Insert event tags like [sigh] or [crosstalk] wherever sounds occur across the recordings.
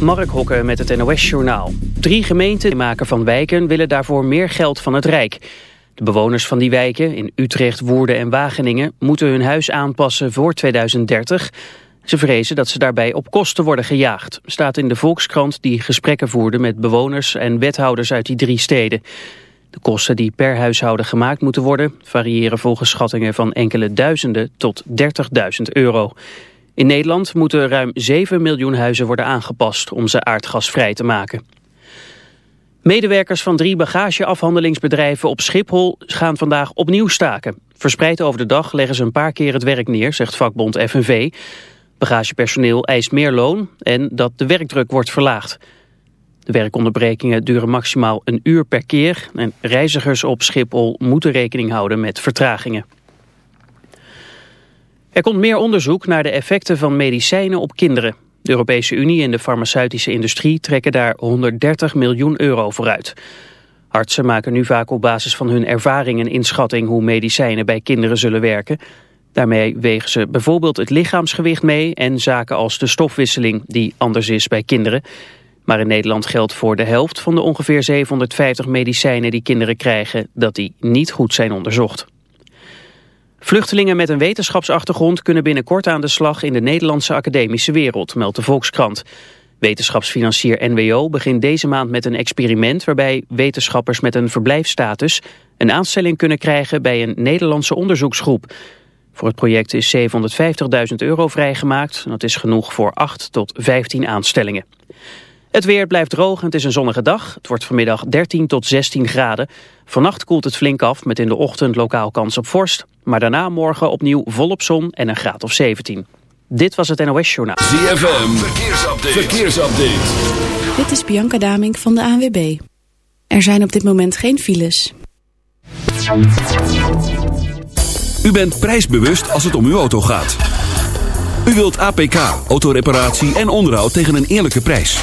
Mark Hokke met het NOS-journaal. Drie gemeenten maken van wijken willen daarvoor meer geld van het Rijk. De bewoners van die wijken, in Utrecht, Woerden en Wageningen... moeten hun huis aanpassen voor 2030. Ze vrezen dat ze daarbij op kosten worden gejaagd. Staat in de Volkskrant die gesprekken voerde met bewoners en wethouders uit die drie steden. De kosten die per huishouden gemaakt moeten worden... variëren volgens schattingen van enkele duizenden tot 30.000 euro. In Nederland moeten ruim 7 miljoen huizen worden aangepast om ze aardgasvrij te maken. Medewerkers van drie bagageafhandelingsbedrijven op Schiphol gaan vandaag opnieuw staken. Verspreid over de dag leggen ze een paar keer het werk neer, zegt vakbond FNV. Bagagepersoneel eist meer loon en dat de werkdruk wordt verlaagd. De werkonderbrekingen duren maximaal een uur per keer en reizigers op Schiphol moeten rekening houden met vertragingen. Er komt meer onderzoek naar de effecten van medicijnen op kinderen. De Europese Unie en de farmaceutische industrie trekken daar 130 miljoen euro voor uit. Artsen maken nu vaak op basis van hun ervaring een inschatting hoe medicijnen bij kinderen zullen werken. Daarmee wegen ze bijvoorbeeld het lichaamsgewicht mee en zaken als de stofwisseling die anders is bij kinderen. Maar in Nederland geldt voor de helft van de ongeveer 750 medicijnen die kinderen krijgen dat die niet goed zijn onderzocht. Vluchtelingen met een wetenschapsachtergrond kunnen binnenkort aan de slag in de Nederlandse academische wereld, meldt de Volkskrant. Wetenschapsfinancier NWO begint deze maand met een experiment waarbij wetenschappers met een verblijfsstatus een aanstelling kunnen krijgen bij een Nederlandse onderzoeksgroep. Voor het project is 750.000 euro vrijgemaakt. Dat is genoeg voor 8 tot 15 aanstellingen. Het weer blijft droog en het is een zonnige dag. Het wordt vanmiddag 13 tot 16 graden. Vannacht koelt het flink af met in de ochtend lokaal kans op vorst. Maar daarna morgen opnieuw volop zon en een graad of 17. Dit was het NOS Journaal. ZFM, verkeersupdate. verkeersupdate. Dit is Bianca Daming van de ANWB. Er zijn op dit moment geen files. U bent prijsbewust als het om uw auto gaat. U wilt APK, autoreparatie en onderhoud tegen een eerlijke prijs.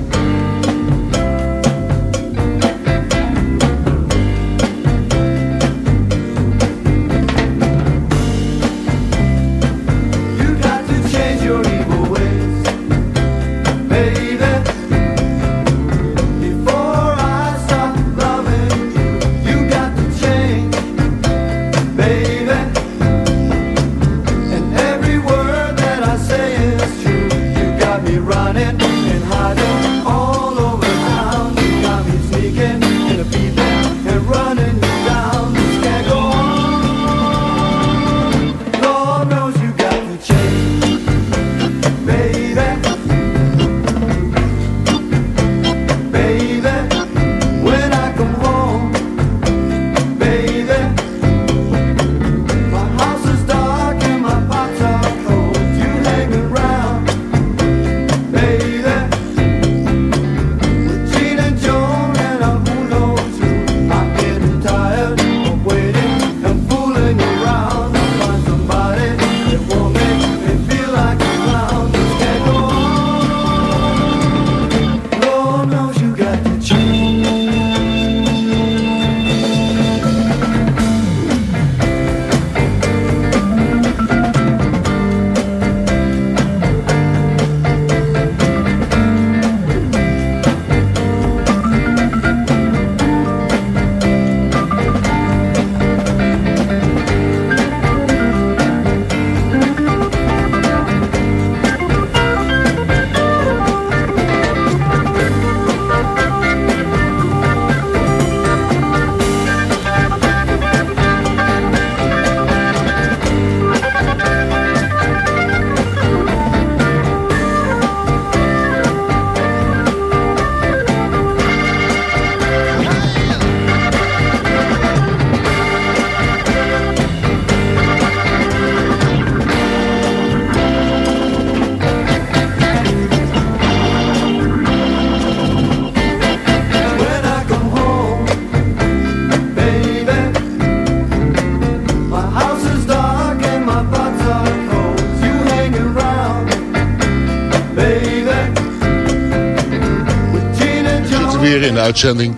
In de uitzending.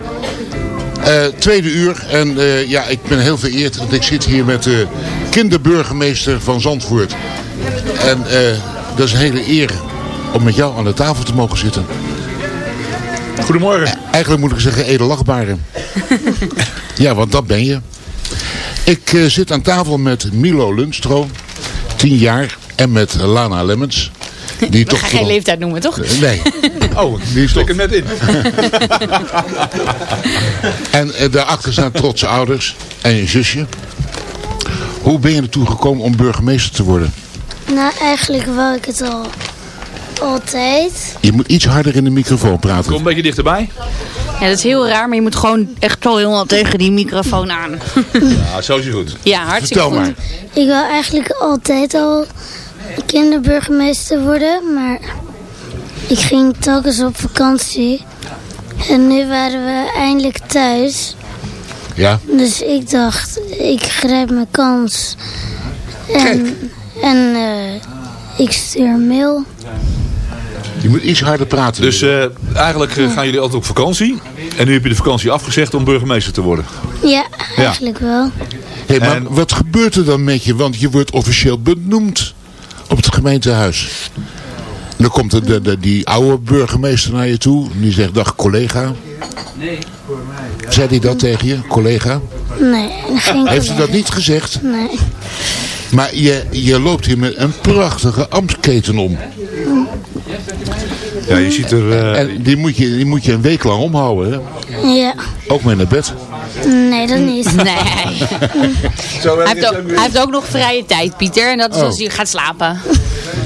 Eh, tweede uur en eh, ja, ik ben heel vereerd, want ik zit hier met de kinderburgemeester van Zandvoort. En eh, dat is een hele eer om met jou aan de tafel te mogen zitten. Goedemorgen. Eigenlijk moet ik zeggen edelachtbare. [laughs] ja, want dat ben je. Ik zit aan tafel met Milo Lundstro, 10 jaar, en met Lana Lemmens. [laughs] Die We toch gaan geen leeftijd noemen, toch? Nee. [laughs] Oh, die toch... er net in. [laughs] En eh, daarachter staan trotse ouders en je zusje. Hoe ben je ertoe gekomen om burgemeester te worden? Nou, eigenlijk wou ik het al altijd. Je moet iets harder in de microfoon praten. Kom een beetje dichterbij. Ja, dat is heel raar, maar je moet gewoon echt wel helemaal tegen die microfoon aan. Ja, zo is het goed. Ja, hartstikke Vertel goed. maar. Ik wou eigenlijk altijd al kinderburgemeester worden, maar ik ging telkens op vakantie. En nu waren we eindelijk thuis. Ja? Dus ik dacht, ik grijp mijn kans. En, en eh, ik stuur een mail. Je moet iets harder praten. Dus eh, eigenlijk eh, gaan jullie altijd op vakantie. En nu heb je de vakantie afgezegd om burgemeester te worden. Ja, eigenlijk wel. Hey, maar en- wat gebeurt er dan met je? Want je wordt officieel benoemd op het gemeentehuis. En dan komt de, de, die oude burgemeester naar je toe. En die zegt, dag collega. Zei hij dat tegen je, collega? Nee, geen Heeft hij dat niet gezegd? Nee. Maar je, je loopt hier met een prachtige ambtsketen om. Ja, je ziet er... eh, En die moet je, die moet je een week lang omhouden. Hè? Ja, Ook mee naar bed. Nee, dat niet. [laughs] Nee. Hij heeft, ook, hij heeft ook nog vrije tijd, Pieter. En dat is Oh. als hij gaat slapen.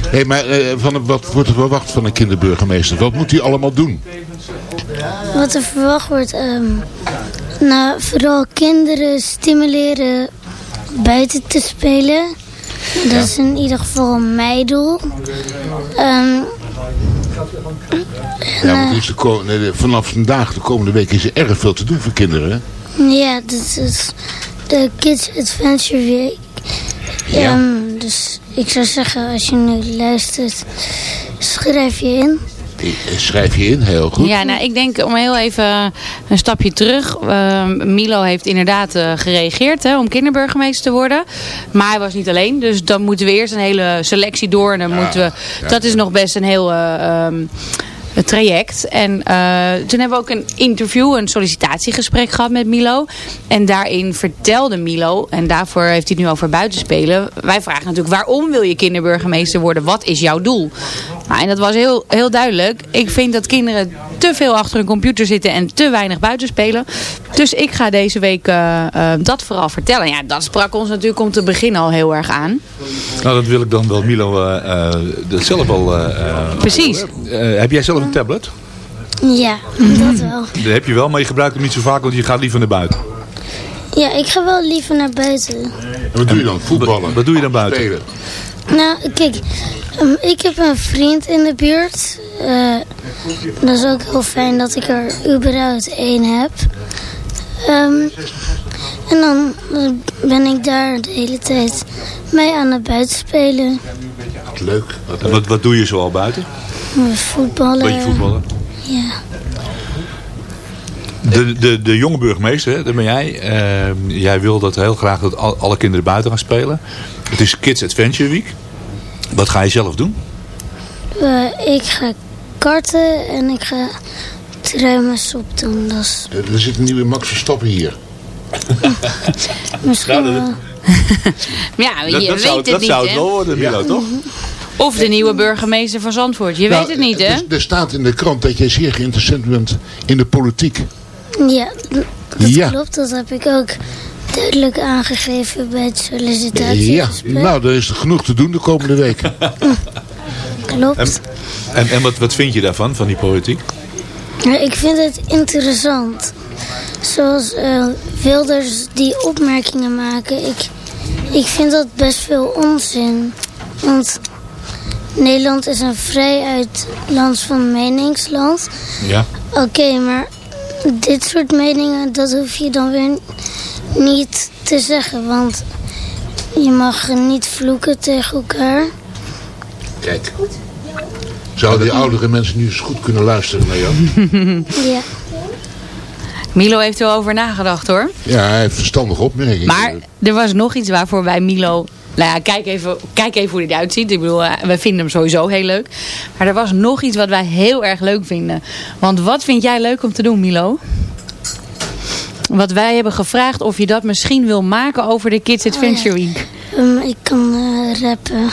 Hey, maar eh, van, wat wordt er verwacht van een kinderburgemeester? Wat moet hij allemaal doen? Wat er verwacht wordt, ehm, nou, vooral kinderen stimuleren buiten te spelen. Dat is in ieder geval mijn doel. Ehm, Ja, want is de ko- nee, de- vanaf vandaag, de komende week, is er erg veel te doen voor kinderen. Ja, dit is de Kids Adventure Week. Ja. Ehm, dus ik zou zeggen, als je nu luistert, schrijf je in. Eh, Schrijf je in, heel goed. Ja, nou, ik denk om heel even een stapje terug. Ehm, Milo heeft inderdaad eh, gereageerd hè, om kinderburgemeester te worden. Maar hij was niet alleen. Dus dan moeten we eerst een hele selectie door. En dan moeten we, dat is nog best een heel eh, ehm, traject. En eh, toen hebben we ook een interview, een sollicitatiegesprek gehad met Milo. En daarin vertelde Milo, en daarvoor heeft hij het nu over buitenspelen. Wij vragen natuurlijk, waarom wil je kinderburgemeester worden? Wat is jouw doel? Nou, en dat was heel, heel duidelijk. Ik vind dat kinderen te veel achter een computer zitten en te weinig buiten spelen. Dus ik ga deze week eh, eh, dat vooral vertellen. Ja, dat sprak ons natuurlijk om te beginnen al heel erg aan. nou, dat wil ik dan wel, Milo, eh, eh, dat zelf al... eh, eh, Precies. eh, heb jij zelf een tablet? Ja, dat wel. Dat heb je wel, maar je gebruikt hem niet zo vaak, want je gaat liever naar buiten. Ja, ik ga wel liever naar buiten. En wat doe je dan? Voetballen? Wat doe je dan buiten? Spelen? Nou, kijk, ehm, ik heb een vriend in de buurt. Eh, dat is ook heel fijn dat ik er überhaupt één heb. Ehm, en dan ben ik daar de hele tijd mee aan het buitenspelen. Leuk. En wat, wat doe je zoal buiten? Voetballen. Beetje voetballen? Ja. De, de, de jonge burgemeester, hè, dat ben jij. Eh, jij wil dat heel graag dat al- alle kinderen buiten gaan spelen. Het is Kids Adventure Week. Wat ga je zelf doen? Eh, ik ga karten en ik ga truimers op doen. Dat is Er er zit een nieuwe Max Verstappen hier. [laughs] misschien Nou, dat- wel... [laughs] Ja, je Dat, dat weet zou, het dat niet, zou het wel worden, Milo, toch? [laughs] Of de nieuwe burgemeester van Zandvoort. Je Nou, weet het niet, hè? Er, er staat in de krant dat jij zeer geïnteresseerd bent in de politiek. Ja, dat Ja. klopt. Dat heb ik ook duidelijk aangegeven bij het Ja, sollicitatiegesprek. nou, er is genoeg te doen de komende week. [laughs] Klopt. En, en wat, wat vind je daarvan, van die politiek? Ik vind het interessant. Zoals eh, Wilders die opmerkingen maken. Ik, ik vind dat best veel onzin. Want Nederland is een vrijuit land van meningsland. Ja. Oké, maar dit soort meningen, dat hoef je dan weer niet te zeggen. Want je mag niet vloeken tegen elkaar. Kijk. Zouden die oudere mensen nu eens goed kunnen luisteren naar jou? [laughs] Ja. Milo heeft er wel over nagedacht hoor. Ja, hij heeft verstandige opmerkingen. Maar er was nog iets waarvoor wij Milo... Nou ja, kijk even, kijk even hoe hij eruit ziet. Ik bedoel, eh, wij vinden hem sowieso heel leuk. Maar er was nog iets wat wij heel erg leuk vinden. Want wat vind jij leuk om te doen, Milo? Wat wij hebben gevraagd of je dat misschien wil maken over de Kids Adventure Week. Ehm, ik kan eh, rappen.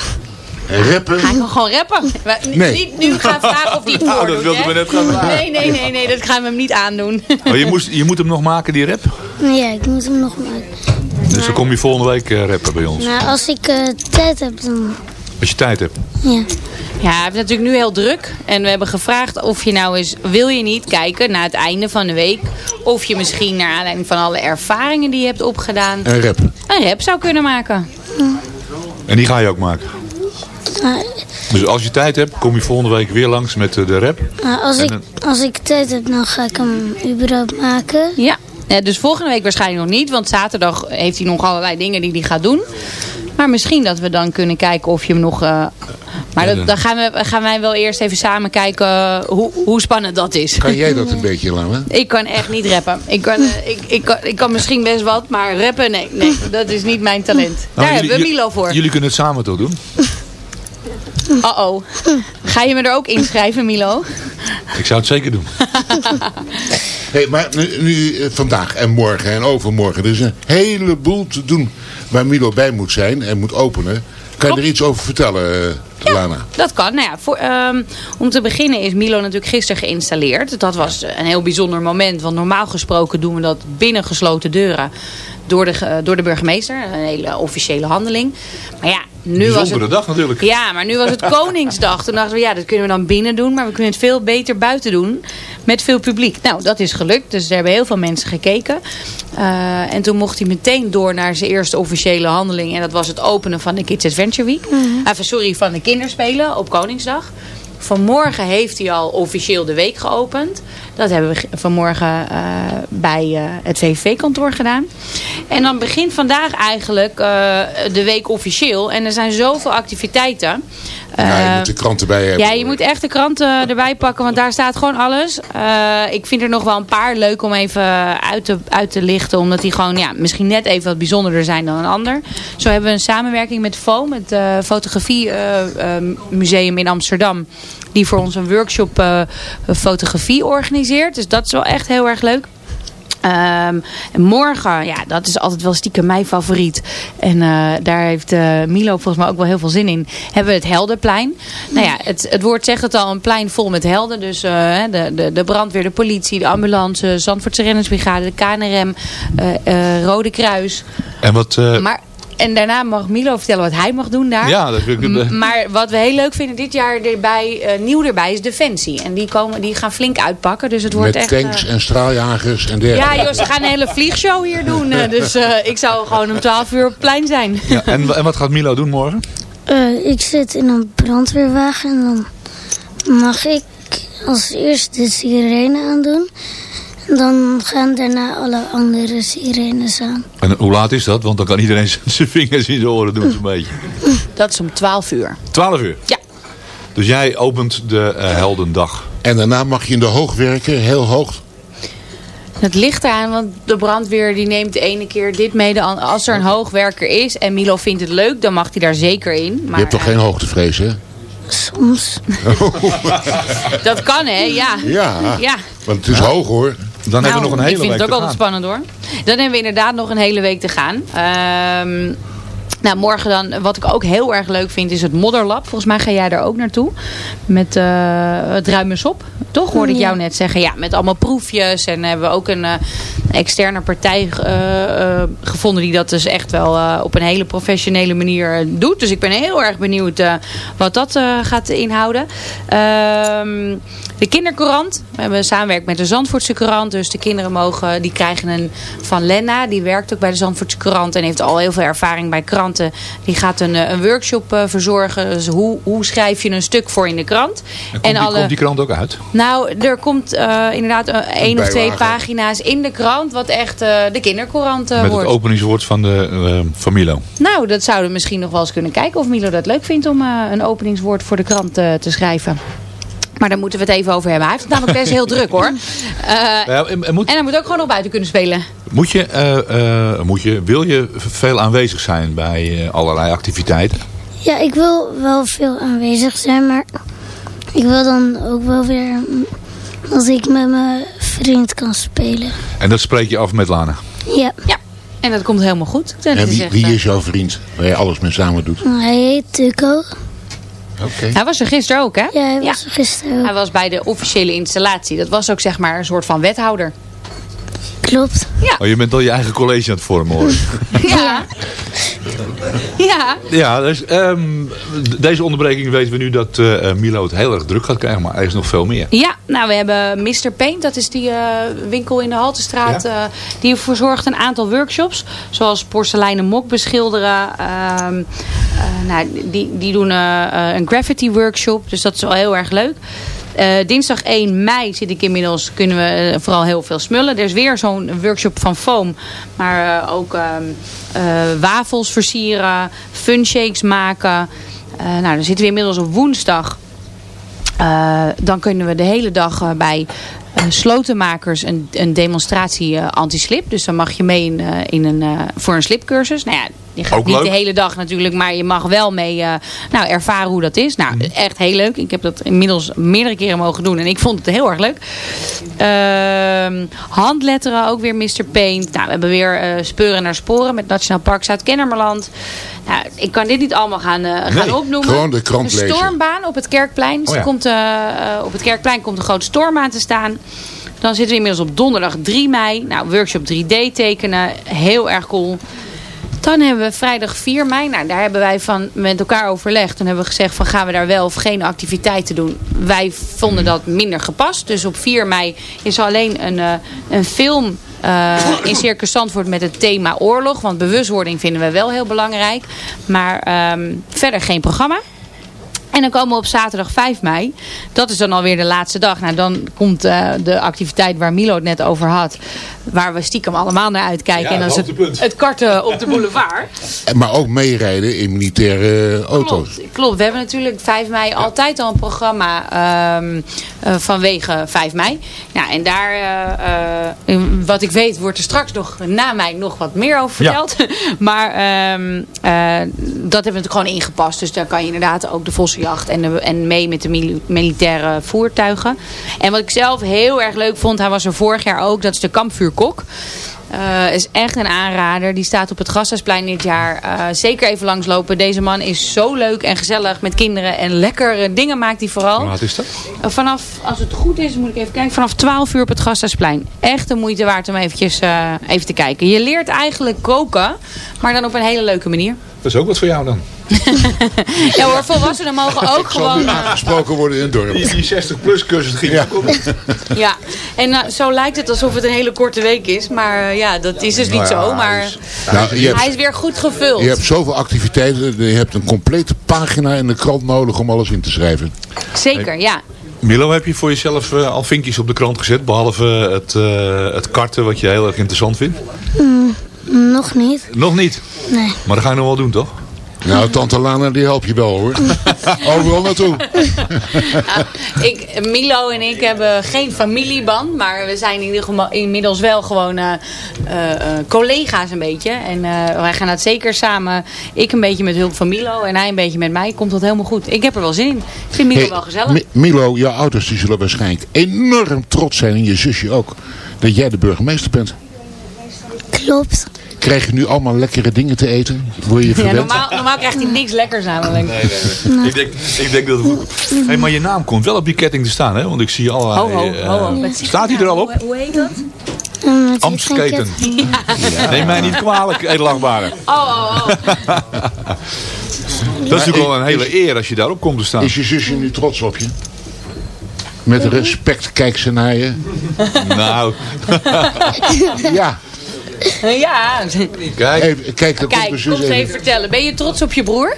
Rappen? Hij kan gewoon rappen. Nee. Niet nu gaan vragen of hij [laughs] het Nou, dat wilden hè? we net gaan vragen. Nee, nee, nee, nee, dat gaan we hem niet aandoen. Oh, je, moest, je moet hem nog maken, die rap. Ja, ik moet hem nog maken. Dus dan kom je volgende week eh, rappen bij ons. Nou, als ik eh, tijd heb, dan... Als je tijd hebt. Ja. Ja, hij heeft natuurlijk nu heel druk. En we hebben gevraagd of je nou eens... Wil je niet kijken na het einde van de week... of je misschien naar aanleiding van alle ervaringen die je hebt opgedaan... Een rap. een rap zou kunnen maken. En die ga je ook maken. Dus als je tijd hebt, kom je volgende week weer langs met eh, de rap. als, ik, als ik tijd heb, dan ga ik hem überhaupt maken. Ja. Ja, dus volgende week waarschijnlijk nog niet. Want zaterdag heeft hij nog allerlei dingen die hij gaat doen. Maar misschien dat we dan kunnen kijken of je hem nog... eh, maar dat, dan gaan, we, gaan wij wel eerst even samen kijken eh, hoe, hoe spannend dat is. Kan jij dat een beetje, Lama? [laughs] Ik kan echt niet rappen. Ik kan, eh, ik, ik, kan, ik kan misschien best wat, maar rappen, nee. nee dat is niet mijn talent. Nou, Daar jullie- hebben we Milo voor. Jullie kunnen het samen toch doen? Uh-oh. Ga je me er ook inschrijven, Milo? Ik zou het zeker doen. [laughs] Hey, maar nu, nu, vandaag en morgen en overmorgen. Er is een heleboel te doen waar Milo bij moet zijn en moet openen. Kan je er iets over vertellen, eh, Lana? Dat kan. Nou ja, voor, ehm, om te beginnen is Milo natuurlijk gisteren geïnstalleerd. Dat was een heel bijzonder moment. Want normaal gesproken doen we dat binnen gesloten deuren. Door de, door de burgemeester. Een hele officiële handeling. Maar ja, nu was het... dag natuurlijk. Ja, maar nu was het [laughs] Koningsdag. Toen dachten we, ja, dat kunnen we dan binnen doen. Maar we kunnen het veel beter buiten doen. Met veel publiek. Nou, dat is gelukt. Dus er hebben heel veel mensen gekeken. Eh, en toen mocht hij meteen door naar zijn eerste officiële handeling. En dat was het openen van de Kids Adventure Week. Eh, sorry, van de kinderspelen op Koningsdag. Vanmorgen heeft hij al officieel de week geopend. Dat hebben we ge- vanmorgen eh, bij eh, het VVV-kantoor gedaan. En dan begint vandaag eigenlijk eh, de week officieel. En er zijn zoveel activiteiten. Ja, je Eh, moet de krant erbij hebben. ja, je moet echt de kranten [laughs] erbij pakken, want daar staat gewoon alles. Eh, ik vind er nog wel een paar leuk om even uit te, uit te lichten. Omdat die gewoon ja, misschien net even wat bijzonderder zijn dan een ander. Zo hebben we een samenwerking met FOAM, het eh, fotografiemuseum in Amsterdam. Die voor ons een workshop eh, fotografie organiseert. Dus dat is wel echt heel erg leuk. Ehm, en morgen, ja, dat is altijd wel stiekem mijn favoriet. En eh, daar heeft eh, Milo volgens mij ook wel heel veel zin in. Hebben we het Heldenplein. Nou ja, het, het woord zegt het al, een plein vol met helden. Dus eh, de, de, de brandweer, de politie, de ambulance, Zandvoortse Rennersbrigade, de KNRM, Rode Kruis. En wat... Maar, en daarna mag Milo vertellen wat hij mag doen daar. ja, dat vind ik... Maar wat we heel leuk vinden dit jaar erbij, eh, nieuw erbij is Defensie. En die, komen, die gaan flink uitpakken. Dus het wordt Met echt... tanks eh, en straaljagers en dergelijke. ja, joh, ze gaan een hele vliegshow hier doen. eh, Dus eh, ik zou gewoon om 12 uur op het plein zijn. ja, en, en wat gaat Milo doen morgen? Eh, ik zit in een brandweerwagen en dan mag ik als eerste de sirene aandoen. En dan gaan daarna alle andere sirenes aan. En hoe laat is dat? Want dan kan iedereen [laughs] zijn vingers in zijn oren doen zo'n beetje. Dat is om 12 uur. 12 uur. Ja. Dus jij opent de eh, Heldendag. En daarna mag je in de hoog werken, heel hoog. Het ligt eraan, want de brandweer die neemt de ene keer dit mee. de Als er een hoogwerker is en Milo vindt het leuk, dan mag hij daar zeker in. Maar, je hebt toch geen hoogtevrees, hè? Soms. [laughs] Dat kan, hè? Ja. Ja, Ja. want het is hoog, hoor. Dan hebben we nog een hele Nou, ik vind week het ook altijd spannend hoor. Dan hebben we inderdaad nog een hele week te gaan. Ehm, nou, morgen dan, wat ik ook heel erg leuk vind, is het Modderlab. Volgens mij ga jij daar ook naartoe. Met eh het ruimers op. Toch hoorde ik jou net zeggen. Ja, met allemaal proefjes. En hebben we ook een eh, externe partij eh, gevonden die dat dus echt wel eh, op een hele professionele manier doet. Dus ik ben heel erg benieuwd eh, wat dat eh, gaat inhouden. De kindercourant. We hebben samenwerkt met de Zandvoortse Courant. Dus de kinderen mogen, die krijgen een van Lenna. Die werkt ook bij de Zandvoortse Courant. En heeft al heel veel ervaring bij kranten. Die gaat een, eh, een workshop eh, verzorgen. Dus hoe, hoe schrijf je een stuk voor in de krant. En komt, die, komt die krant ook uit? Nou, er komt eh, inderdaad een, één of twee pagina's in de krant. Wat echt de kindercourant eh, Met wordt. het openingswoord van, de, van Milo. Nou, dat zouden we misschien nog wel eens kunnen kijken of Milo dat leuk vindt om een openingswoord voor de krant te schrijven. Maar daar moeten we het even over hebben. Hij heeft het namelijk best heel druk hoor. [laughs] Eh, moet, en hij moet ook gewoon nog buiten kunnen spelen. moet je, eh, eh, moet je, wil je veel aanwezig zijn bij allerlei activiteiten? Ja, ik wil wel veel aanwezig zijn, maar ik wil dan ook wel weer mm, dat ik met mijn vriend kan spelen. En dat spreek je af met Lana. Ja, Ja. En dat komt helemaal goed. En wie, is jouw vriend waar je alles mee samen doet? hij heet Tuco. Oké. Hij was er gisteren ook hè? Ja, hij was er gisteren Hij ook. was bij de officiële installatie. Dat was ook zeg maar een soort van wethouder. Klopt. Oh, je bent al je eigen college aan het vormen hoor. [laughs] Ja. ja. ja, dus, ehm, deze onderbreking weten we nu dat eh, eh, Milo het heel erg druk gaat krijgen. Maar er is nog veel meer. Ja, nou we hebben Mr. Paint, dat is die eh, winkel in de Haltestraat. eh, die verzorgt een aantal workshops. Zoals porseleinen mok beschilderen. ehm, eh, nou, die, die doen een graffiti workshop. Dus dat is wel heel erg leuk. Eh, dinsdag 1 mei zit ik inmiddels, kunnen we eh, vooral heel veel smullen. Er is weer zo'n workshop van foam. Maar eh, ook ehm, eh, wafels versieren, funshakes maken. Nou, dan zitten we inmiddels op woensdag. Uh, dan kunnen we de hele dag uh, bij uh, slotenmakers een, een demonstratie anti-slip. Dus dan mag je mee in, in een, voor een slipcursus. Nou ja, je gaat Ook niet leuk. de hele dag natuurlijk, maar je mag wel mee nou, ervaren hoe dat is. Nou, echt heel leuk. Ik heb dat inmiddels meerdere keren mogen doen en ik vond het heel erg leuk. Ehm, handletteren, ook weer Mr. Paint. Nou, we hebben weer speuren naar sporen met Nationaal Park Zuid-Kennemerland. Nou, ik kan dit niet allemaal gaan, gaan Nee, opnoemen. gewoon de krant een stormbaan op het Kerkplein. Dus Oh ja. er komt, op het Kerkplein komt een grote storm aan te staan. Dan zitten we inmiddels op donderdag 3 mei. Nou, workshop 3D tekenen. Heel erg cool. Dan hebben we vrijdag 4 mei. Nou, daar hebben wij van met elkaar overlegd. Toen hebben we gezegd van gaan we daar wel of geen activiteiten doen. Wij vonden dat minder gepast. Dus op 4 mei is alleen een, uh, een film uh, in Circus Zandvoort met het thema oorlog. Want bewustwording vinden we wel heel belangrijk. Maar um, verder geen programma. En dan komen we op zaterdag 5 mei. Dat is dan alweer de laatste dag. Nou, dan komt uh, de activiteit waar Milo het net over had. Waar we stiekem allemaal naar uitkijken. Ja, en dat is het het, karten op de boulevard. [laughs] Maar ook meerijden in militaire auto's. Klopt, klopt. We hebben natuurlijk 5 mei altijd al een programma um, uh, vanwege 5 mei. Ja, en daar, uh, wat ik weet, wordt er straks nog na mij nog wat meer over verteld. Ja. [laughs] maar um, dat hebben we natuurlijk gewoon ingepast. Dus daar kan je inderdaad ook de en, de, en mee met de mil militaire voertuigen. En wat ik zelf heel erg leuk vond, hij was er vorig jaar ook, dat is de kampvuurkok. Uh, is echt een aanrader. Die staat op het Gasthuisplein dit jaar. Uh, zeker even langslopen. Deze man is zo leuk en gezellig met kinderen. En lekkere dingen maakt hij vooral. Wat is dat? Uh, vanaf, als het goed is, moet ik even kijken. Vanaf 12 uur op het Gasthuisplein. Echt de moeite waard om eventjes even te kijken. Je leert eigenlijk koken. Maar dan op een hele leuke manier. Dat is ook wat voor jou dan. [laughs] ja hoor, volwassenen mogen ook gewoon... aangesproken worden in het dorp. Die, die 60 plus cursus ging Ja. [laughs] Ja, en uh, zo lijkt het alsof het een hele korte week is. Maar uh, ja, dat is dus niet zo. Maar Nou, je, hij hebt, is weer goed gevuld. je hebt zoveel activiteiten. Je hebt een complete pagina in de krant nodig om alles in te schrijven. Zeker, ja. Milo, heb je voor jezelf uh, al vinkjes op de krant gezet? Behalve het, uh, het karten, wat je heel erg interessant vindt? Mm, nog niet. Nog niet? Nee. Maar dat ga je nog wel doen, toch? Nou, tante Lana, die help je wel hoor. [laughs] Overal naartoe. Uh, ik, Milo en ik hebben geen familieband, maar we zijn in ieder geval inmiddels wel gewoon uh, uh, collega's een beetje. En wij gaan het zeker samen, ik een beetje met hulp van Milo en hij een beetje met mij, komt dat helemaal goed. Ik heb er wel zin in. Ik vind Milo Hey, wel gezellig. Mi- Milo, jouw ouders die zullen waarschijnlijk enorm trots zijn, en je zusje ook, dat jij de burgemeester bent. Klopt. Krijg je nu allemaal lekkere dingen te eten? Word je Ja, normaal, normaal krijgt hij niks lekkers namelijk. Nee, nee, nee. Ik, denk, ik denk dat het goed hey, Maar je naam komt wel op je ketting te staan, hè? Want ik zie allerlei... Ho, ho, eh, ho, ho. Zit Staat hij er al op? Hoe, hoe heet dat? Het Amsketen. ket- Neem mij niet kwalijk, edelachtbare. Oh, oh, oh. [laughs] Dat is natuurlijk wel een hele eer als je daarop komt te staan. Is je zusje nu trots op je? Met respect kijkt ze naar je. Nou, [laughs] Ja, [laughs] Ja, kijk. even, kijk, komt kijk, kom eens even vertellen. Ben je trots op je broer?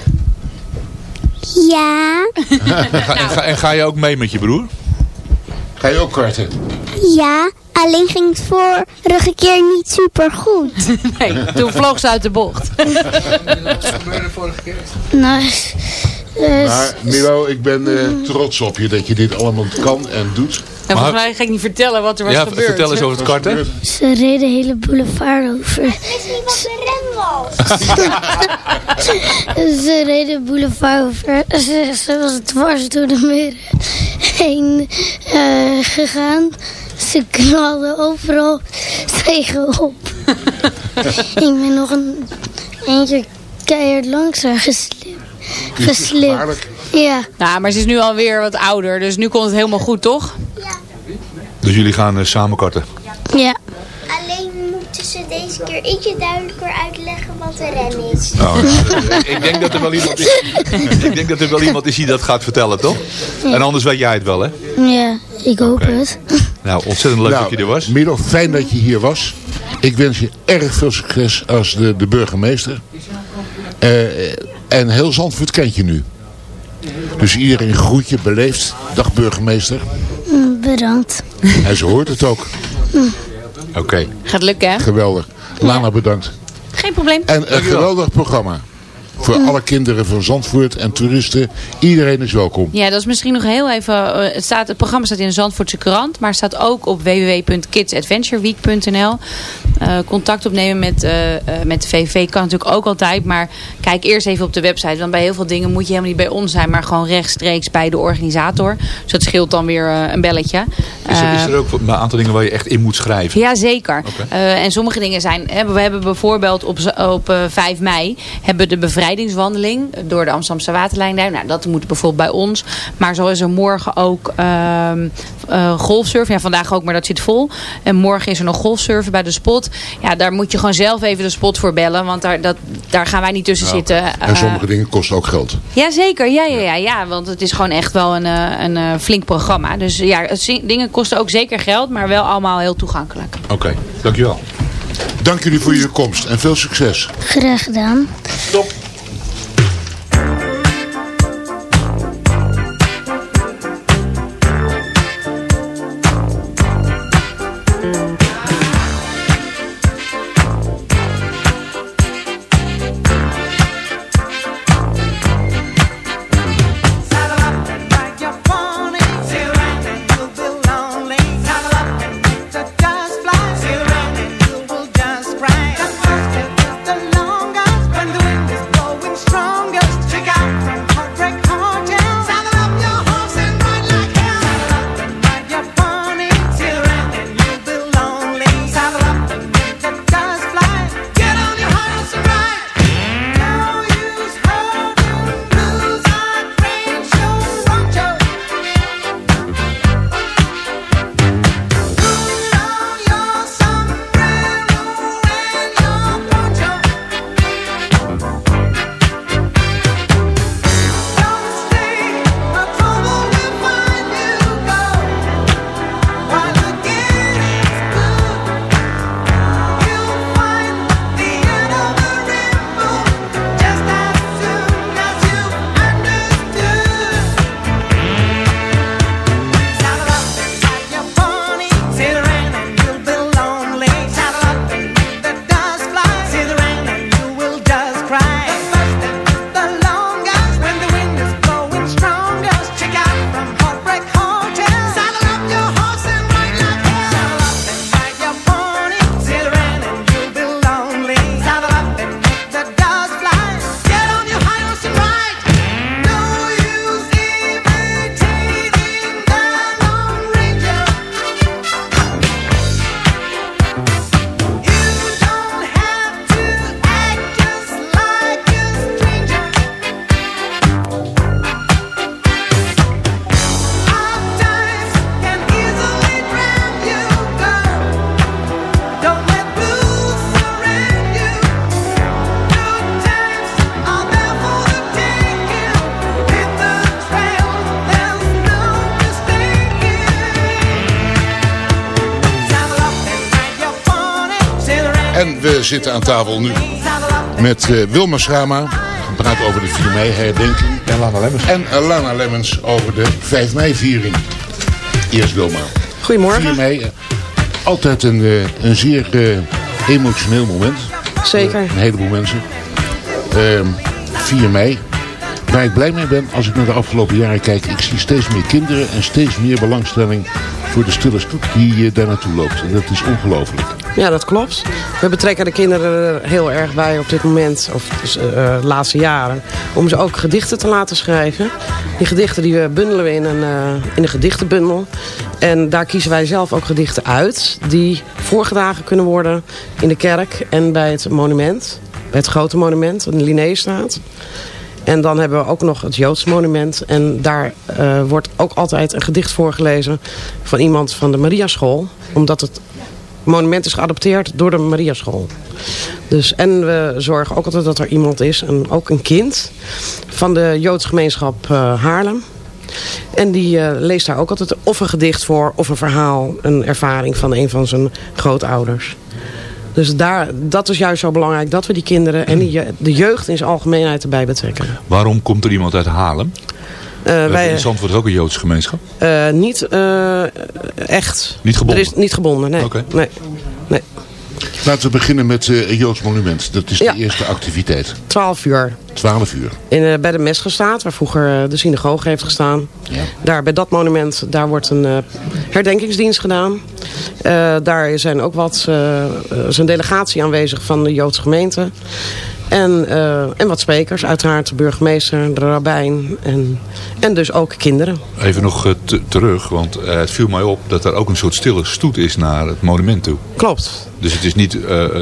Ja, [laughs] En ga, en, ga, en ga je ook mee met je broer? Ga je ook karten? ja. Alleen ging het vorige keer niet super goed. [laughs] Nee, toen vloog ze uit de bocht. Nou, Maar Milo, ik ben eh, trots op je dat je dit allemaal kan en doet. En volgens mij ga ik niet vertellen wat er was Ja, gebeurd. vertel eens over het karten. Ze reden de hele boulevard over. [laughs] Ze reden de boulevard over. Ze, ze was dwars door de muren heen eh, gegaan. Ze knalden overal tegenop. [laughs] ik ben nog een eentje keihard langs haar geslipt. Geslipt. gevaarlijk. Ja, Nou, maar ze is nu alweer wat ouder, dus nu komt het helemaal goed, toch? Dus jullie gaan eh, samen karten. ja. Alleen moeten ze deze keer ietsje duidelijker uitleggen wat de ren is. [laughs] Oh, ja. ik denk dat er wel iemand is. [laughs] ik denk dat er wel iemand is die dat gaat vertellen, toch? En anders weet jij het wel, hè? Ja, ik hoop het. [laughs] Nou, ontzettend leuk Nou, dat je er was. Milo, fijn dat je hier was. Ik wens je erg veel succes als de, de burgemeester. Eh, en heel Zandvoort kent je nu. Dus iedereen groet je beleefd. Dag burgemeester. Mm, Bedankt. En ze hoort het ook. Oké. Gaat lukken, hè? Geweldig. Lana bedankt. Geen probleem. En een geweldig programma. Voor alle kinderen van Zandvoort en toeristen. Iedereen is welkom. Ja, dat is misschien nog heel even... eh, het, staat, het programma staat in de Zandvoortse krant, maar staat ook op www.kidsadventureweek.nl. Eh, contact opnemen met, eh, eh, met de VVV kan natuurlijk ook altijd, maar kijk eerst even op de website. Want bij heel veel dingen moet je helemaal niet bij ons zijn, maar gewoon rechtstreeks bij de organisator. Dus dat scheelt dan weer een belletje. Is er, is er ook een aantal dingen waar je echt in moet schrijven? Ja, zeker. Eh, en sommige dingen zijn... Hè, we hebben bijvoorbeeld op, op eh, 5 mei... hebben de bevrijdingswandeling door de Amsterdamse waterlijnduin. Nou, dat moet bijvoorbeeld bij ons. Maar zo is er morgen ook ehm eh, golfsurfen. Ja, vandaag ook, maar dat zit vol. En morgen is er nog golfsurfen bij de spot. Ja, daar moet je gewoon zelf even de spot voor bellen. Want daar, dat, daar gaan wij niet tussen zitten. En Eh, sommige dingen kosten ook geld. ja, zeker. Ja, ja, ja, ja, want het is gewoon echt wel een, eh, een eh, flink programma. Dus ja, het dingen kosten ook zeker geld, maar wel allemaal heel toegankelijk. Oké, dankjewel. Dank jullie voor jullie komst en veel succes. Graag gedaan. Top. Zitten aan tafel nu met eh, Wilma Schrama. We praten over de 4 mei herdenking. En Lana Lemmens. En eh, Lana Lemmens over de 5 mei viering. Eerst Wilma. Goedemorgen. 4 mei, eh, altijd een, eh, een zeer eh, emotioneel moment. Zeker. Een heleboel mensen. Ehm 4 mei. Waar ik blij mee ben als ik naar de afgelopen jaren kijk. Ik zie steeds meer kinderen en steeds meer belangstelling voor de stille stoet die daar naartoe loopt. En dat is ongelooflijk. Ja, dat klopt. We betrekken de kinderen er heel erg bij op dit moment, of dus, eh, de laatste jaren, om ze ook gedichten te laten schrijven. Die gedichten die we bundelen we in een, eh, in een gedichtenbundel. En daar kiezen wij zelf ook gedichten uit die voorgedragen kunnen worden in de kerk en bij het monument. Bij het grote monument, in de Linnéestraat. En dan hebben we ook nog het Joods monument. En daar eh, wordt ook altijd een gedicht voorgelezen van iemand van de Mariaschool. Omdat het monument is geadopteerd door de Mariaschool. Dus, en we zorgen ook altijd dat er iemand is, en ook een kind, van de Joodse gemeenschap eh, Haarlem. En die eh, leest daar ook altijd of een gedicht voor, of een verhaal, een ervaring van een van zijn grootouders. Dus daar, dat is juist zo belangrijk, dat we die kinderen en de jeugd in zijn algemeenheid erbij betrekken. Waarom komt er iemand uit Haarlem? Eh, wij, in Zandvoort is ook een Joodse gemeenschap. eh, niet eh, echt. Niet gebonden? Er is niet gebonden, nee. Nee. nee. Laten we beginnen met eh, een Joods monument. Dat is Ja. de eerste activiteit. 12 uur. 12 uur. In, eh, bij de Mesgestraat, waar vroeger eh, de synagoge heeft gestaan. Daar bij dat monument, daar wordt een eh, herdenkingsdienst gedaan. Eh, daar zijn ook wat, eh, eh, is een delegatie aanwezig van de Joodse gemeente. En, eh, en wat sprekers, uiteraard de burgemeester, de rabbijn en, en dus ook kinderen. Even nog eh, te- terug, want eh, het viel mij op dat er ook een soort stille stoet is naar het monument toe. Klopt. Dus het is niet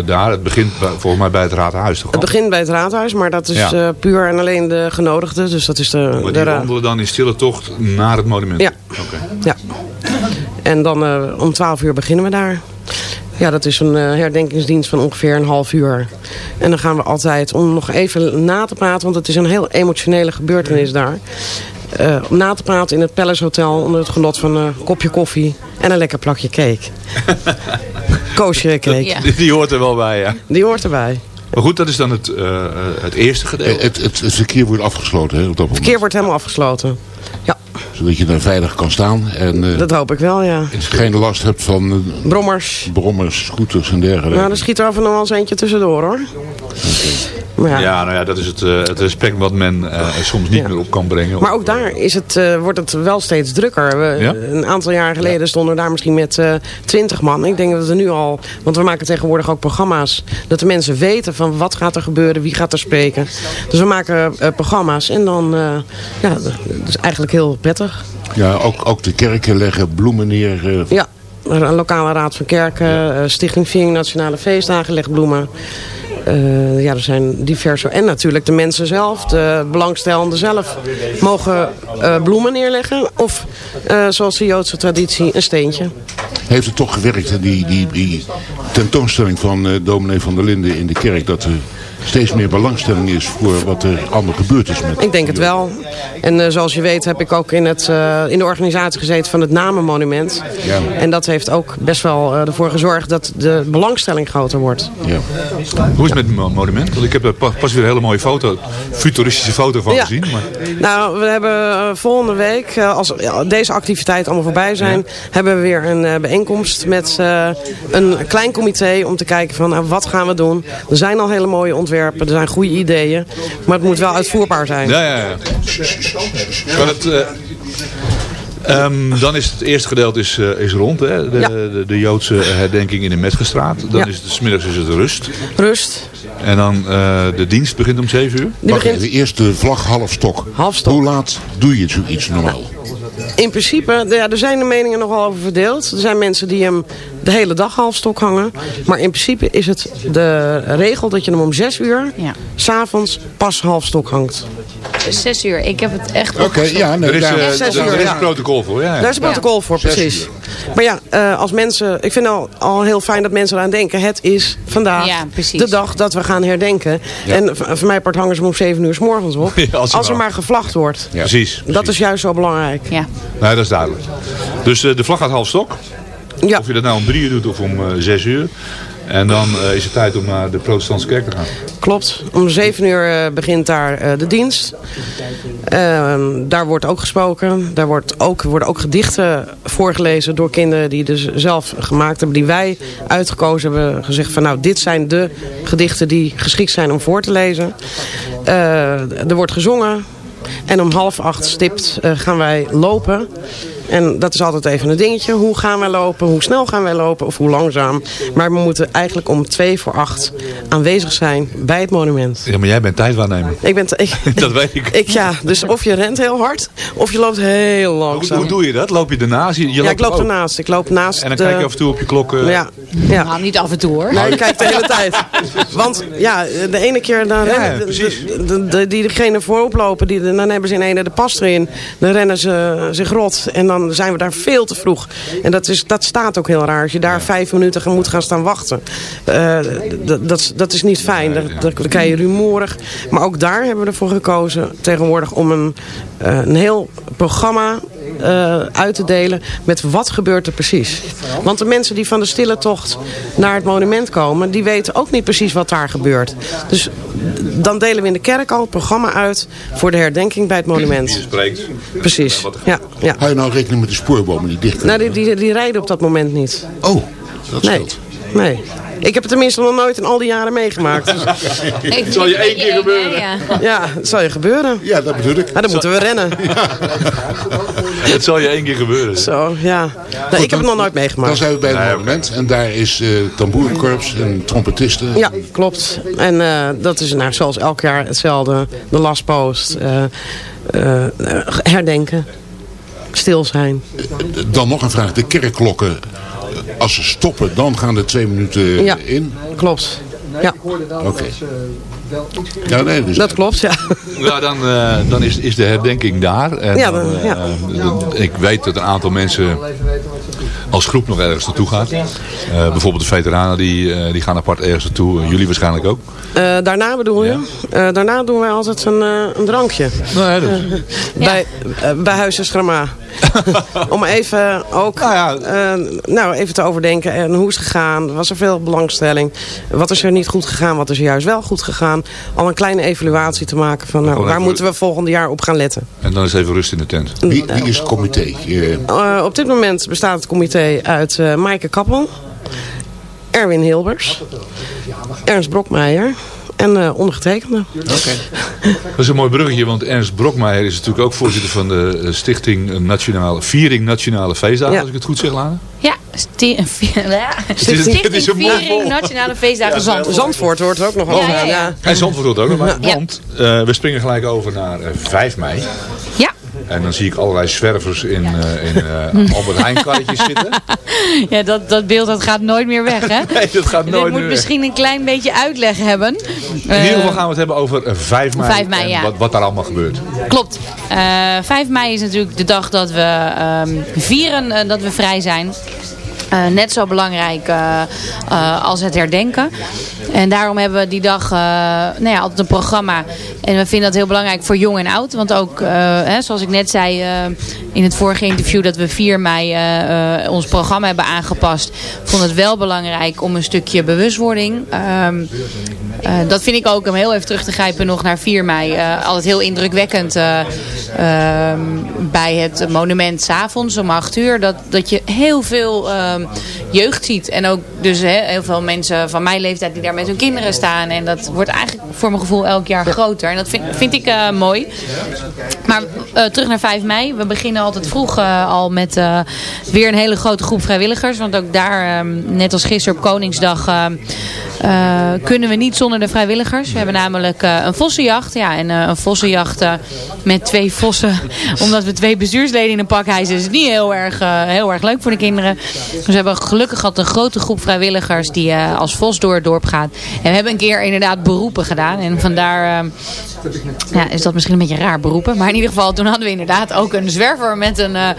daar, het begint volgens mij bij het raadhuis toch? Het begint bij het raadhuis, maar dat is Ja. puur en alleen de genodigden. Dus dat is de, Maar de die raad. wandelen dan in stille tocht naar het monument? Ja. Oké. Ja. En dan om 12 uur beginnen we daar. Ja, dat is een eh, herdenkingsdienst van ongeveer een half uur. En dan gaan we altijd, om nog even na te praten... want het is een heel emotionele gebeurtenis daar... eh, om na te praten in het Palace Hotel... onder het genot van een kopje koffie en een lekker plakje cake. [laughs] Koosje cake. Ja. Die, die hoort er wel bij, ja. Die hoort erbij. Maar goed, dat is dan het, eh, het eerste gedeelte. Het, het, het verkeer wordt afgesloten hè, op dat Het moment. verkeer wordt helemaal afgesloten. Ja, Zodat je daar veilig kan staan. En eh, dat hoop ik wel, ja. geen last hebt van eh, Brommers. brommers, scooters en dergelijke. Nou, er schiet er af en toe wel eens eentje tussendoor, hoor. Ja. Ja, nou ja, dat is het, eh, het respect wat men eh, soms niet Ja. meer op kan brengen. Maar ook daar is het, eh, wordt het wel steeds drukker. We, Ja? Een aantal jaar geleden stonden we daar misschien met eh, twintig man. Ik denk dat we nu al, want we maken tegenwoordig ook programma's... dat de mensen weten van wat gaat er gebeuren, wie gaat er spreken. Dus we maken programma's en dan, eh, ja, dat is eigenlijk heel prettig. Ja, ook, ook de kerken leggen bloemen neer. eh, Ja, een lokale raad van kerken, Stichting Viering Nationale Feestdagen legt bloemen. Eh, ja, er zijn diverse. En natuurlijk de mensen zelf, de belangstellenden zelf, mogen eh, bloemen neerleggen. Of, eh, zoals de Joodse traditie, een steentje. Heeft het toch gewerkt, die, die, tentoonstelling van dominee van der Linden in de kerk... dat er steeds meer belangstelling is voor wat er allemaal gebeurd is met... Ik denk het wel. En eh, zoals je weet heb ik ook in, het, eh, in de organisatie gezeten van het Namenmonument. Ja. En dat heeft ook best wel eh, ervoor gezorgd dat de belangstelling groter wordt. Ja. Hoe is het met het mo- monument? Want ik heb er pa- pas weer een hele mooie foto, futuristische foto van Ja. gezien. Maar Nou, we hebben volgende week, als ja, deze activiteiten allemaal voorbij zijn... hebben we weer een eh, bijeenkomst met eh, een klein comité... om te kijken van nou, wat gaan we doen. Er zijn al hele mooie ontwerpen, er zijn goede ideeën. Maar het moet wel uitvoerbaar zijn. Ja, ja, ja. Kan het, eh, ehm, dan is het eerste gedeelte is, eh, is rond, hè? De, Ja. de, de Joodse herdenking in de Metgestraat. Dan Ja. is het, 's middags is het rust. Rust. En dan eh, de dienst begint om 7 uur. Die begint even, eerst de vlag halfstok. Halfstok. Hoe laat doe je zoiets normaal? In principe, ja, er zijn de meningen nogal over verdeeld. Er zijn mensen die hem de hele dag halfstok hangen. Maar in principe is het de regel dat je hem om zes uur... Ja. s'avonds pas halfstok hangt. Zes uur. Ik heb het echt Oké, ja, nee, Er is, eh, er- uur, er is een protocol voor. Ja, ja. Daar is een protocol voor, Zes precies. Maar ja, eh, als mensen, ik vind al, al heel fijn dat mensen eraan denken. Het is vandaag Ja, de dag dat we gaan herdenken. En voor mij part hangen ze hem om 7 uur s morgens op. [laughs] Ja, als er maar- gevlacht wordt. Ja. Precies. Dat is juist zo belangrijk. Ja. Nee, dat is duidelijk. Dus eh, de vlag gaat half stok. Ja, Of je dat nou om drie uur doet of om eh, zes uur. En dan eh, is het tijd om naar de protestantse kerk te gaan. klopt. Om 7 uur eh, begint daar eh, de dienst. Ehm, daar wordt ook gesproken. Daar wordt ook, worden ook gedichten voorgelezen door kinderen die dus zelf gemaakt hebben. Die wij uitgekozen hebben. Gezegd van nou dit zijn de gedichten die geschikt zijn om voor te lezen. Er wordt gezongen. En om half acht stipt gaan wij lopen. En dat is altijd even een dingetje. Hoe gaan wij lopen? Hoe snel gaan wij lopen? Of hoe langzaam? Maar we moeten eigenlijk om twee voor acht aanwezig zijn bij het monument. Ja, maar jij bent tijdwaarnemer. Ik ben... Ik, [laughs] Dat weet ik. ik. Ja, dus of je rent heel hard, of je loopt heel langzaam. hoe doe je dat? Loop je ernaast? Je, je ja, loopt ik loop ook. ernaast. Ik loop naast En dan de- kijk je af en toe op je klok. eh, Ja, ja. Nou, niet af en toe hoor. Nee, ik kijk de hele tijd. Want ja, de ene keer dan Ja, rennen, de- precies. de, de, de- die degene voorop lopen, die, dan hebben ze in ene de pas erin. Dan rennen ze zich rot en dan zijn we daar veel te vroeg. En dat, is, dat staat ook heel raar. Als je daar vijf minuten moet gaan staan wachten. eh, dat, dat, is- niet fijn. Dan, dan, dan krijg je rumoerig. Maar ook daar hebben we ervoor gekozen tegenwoordig om een, eh, een heel programma eh, uit te delen met wat gebeurt er precies. Want de mensen die van de stille tocht naar het monument komen, die weten ook niet precies wat daar gebeurt. Dus dan delen we in de kerk al het programma uit voor de herdenking bij het Je monument. spreekt. Precies, ja. ja. Hou je nou rekening met de spoorbomen die dicht Nou, die, die, die rijden op dat moment niet. Oh, dat Nee, scheelt. nee. Ik heb het tenminste nog nooit in al die jaren meegemaakt. [laughs] Dus, Het zal je één keer gebeuren. ja, het zal je gebeuren. Ja, dat bedoel ik. Maar dan moeten we rennen. Het [laughs] zal je één keer gebeuren. Zo, ja. Nee, ik heb het nog nooit Dan meegemaakt. zijn we bij het Nee, monument en daar is eh tamboerenkorps en trompetisten. Ja, klopt. En eh, dat is nou, zoals elk jaar hetzelfde. De lastpost. eh, eh, herdenken. Stil zijn. Dan nog een vraag. De kerkklokken, als ze stoppen, dan gaan er twee minuten Ja. in. Klopt. Ja, Oké. Ja, nee, dus dat klopt, ja. Ja, dan, eh, dan is, is de herdenking daar. En Ja, dan, ja. eh, ik weet dat een aantal mensen als groep nog ergens naartoe gaat. Eh, bijvoorbeeld de veteranen die, eh, die gaan apart ergens naartoe. Jullie waarschijnlijk ook. Eh, daarna bedoel je? Eh, daarna doen wij altijd een, een drankje. Nee, dat, Bij, eh, bij Huisjes Grama. [laughs] Om even ook Nou eh, nou, even te overdenken. En hoe is het gegaan? Was er veel belangstelling? Wat is er niet goed gegaan? Wat is er juist wel goed gegaan? Al een kleine evaluatie te maken van nou, Gewoon waar moeten we volgend jaar op gaan letten. en dan is even rust in de tent. wie, wie is het comité? Eh, Eh, op dit moment bestaat het comité uit eh Maaike Kappel, Erwin Hilbers, Ernst Brokmeijer en eh, ondergetekende. Dat is een mooi bruggetje, want Ernst Brokmeijer is natuurlijk ook voorzitter van de eh, Stichting Nationale, Viering Nationale Feestdagen, Ja. als ik het goed zeg, Lana. Ja, sti [laughs] Stichting het is een Viering. Nationale Feestdagen Zandvoort. Zandvoort hoort er ook nog over. ja. En Zandvoort doet het ook nog want eh, we springen gelijk over naar eh, 5 mei. Ja. En dan zie ik allerlei zwervers in, eh, in eh, [laughs] Albert Heijn karretjes zitten. Ja, dat, dat beeld dat gaat nooit meer weg, hè? [laughs] Nee, dat gaat Dit nooit moet meer weg. misschien een klein beetje uitleg hebben. In ieder geval gaan we het hebben over eh, 5 mei, 5 mei, en ja. wat, wat daar allemaal gebeurt. Klopt. Eh 5 mei is natuurlijk de dag dat we ehm, vieren eh, dat we vrij zijn. Eh, net zo belangrijk eh, eh, als het herdenken. En daarom hebben we die dag nou ja, altijd een programma. En we vinden dat heel belangrijk voor jong en oud. Want ook, hè, zoals ik net zei in het vorige interview... dat we 4 mei eh, eh, ons programma hebben aangepast... vond het wel belangrijk om een stukje bewustwording... ehm, eh, dat vind ik ook, om heel even terug te grijpen nog naar 4 mei. altijd heel indrukwekkend eh, ehm, bij het monument s'avonds om 8 uur. Dat, dat je heel veel ehm, jeugd ziet. En ook dus heel veel mensen van mijn leeftijd die daar met hun kinderen staan. En dat wordt eigenlijk voor mijn gevoel elk jaar groter. En dat vind, vind ik eh, mooi. Maar eh, terug naar 5 mei. We beginnen altijd vroeg eh, al met weer een hele grote groep vrijwilligers. Want ook daar, ehm, net als gisteren op Koningsdag... eh, kunnen we niet zonder de vrijwilligers. We hebben namelijk eh, een vossenjacht. Ja, en eh, een vossenjacht met twee vossen. [laughs] Omdat we twee bestuursleden in een pak hijsen. Is het niet heel erg, heel erg leuk voor de kinderen. Dus we hebben gelukkig gehad een grote groep vrijwilligers. Die als vos door het dorp gaat. En we hebben een keer inderdaad beroepen gedaan. En vandaar ja, is dat misschien een beetje raar beroepen. Maar in ieder geval, toen hadden we inderdaad ook een zwerver met een, eh,